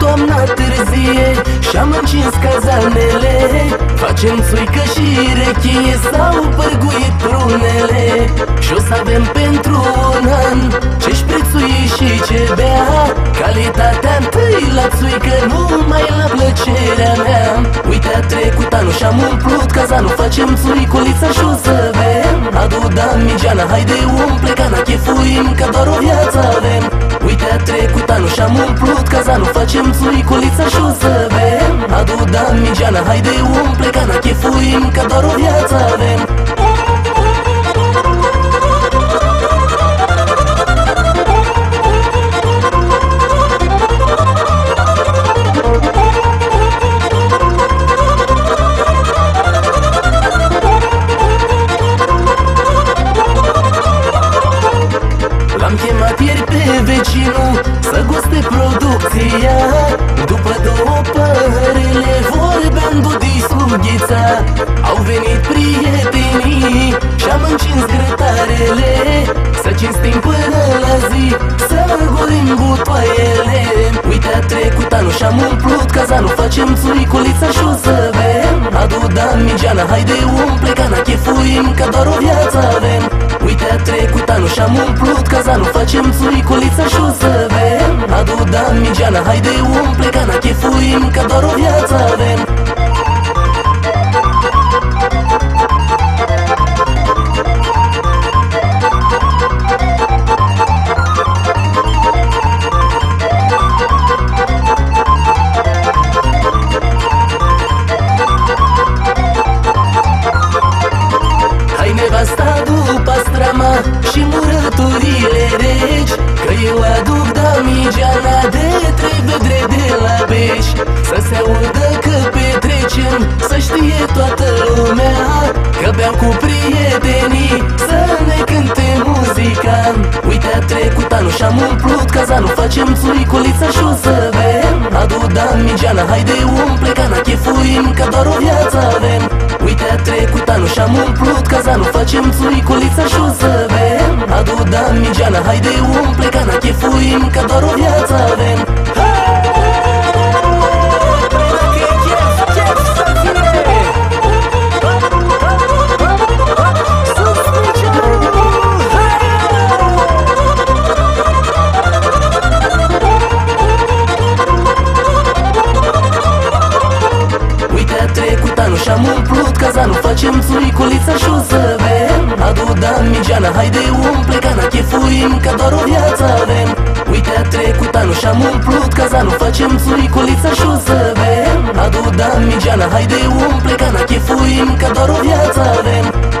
toamna târzie Și-am încins cazanele Facem țuică și rechie S-au pârguit prunele Și-o să avem pentru un an Ce-și prețui și ce bea Calitatea întâi la țuică Numai la plăcerea mea Uite a trecut anul și-am umplut cazanul Facem țuiculița și o să vedem. Adu, da, migeana, haide umple cana Chefuim că doar o viață avem și-am umplut cazanul Facem țuiculița și o să bem. Adu damigeana, haide umple cana Chefuim că doar o viață Au venit prietenii Și-am încins grătarele. Să cinstim până la zi Să golim butoaiele Uite a trecut anul și-am umplut cazanul Facem țuiculița și o să bem Adu damigeana, haide umple cana Chefuim că doar o viață avem. Uite a trecut anul și-am umplut cazanul Facem țuiculița și o să bem Adu damigeana, haide umple cana Chefuim că doar o viață avem damigeana de trei vedre de la beș. Să se audă că petrecem, să știe toată lumea Că beam cu prietenii, să ne cânte muzica. Uite a trecut anul și-am umplut cazanul Facem țuiculița și o să bem Adu damigeana, haide umple cana Chefuim că doar o viață avem. Uite a trecut anul și-am umplut cazanul Facem țuiculița și o să bem Adu damigeana, haide umple cana Chefuim că doar o viață avem. Uite a trecut anul și-am umplut cazanul Facem țuiculița și o să bem. Adu damigeana, haide umple cana Chefuim că doar o viață avem. Uite a trecut anul și-am umplut cazanul Facem țuiculița și o să bem. Adu damigeana, haide umple cana Chefuim că doar o viață avem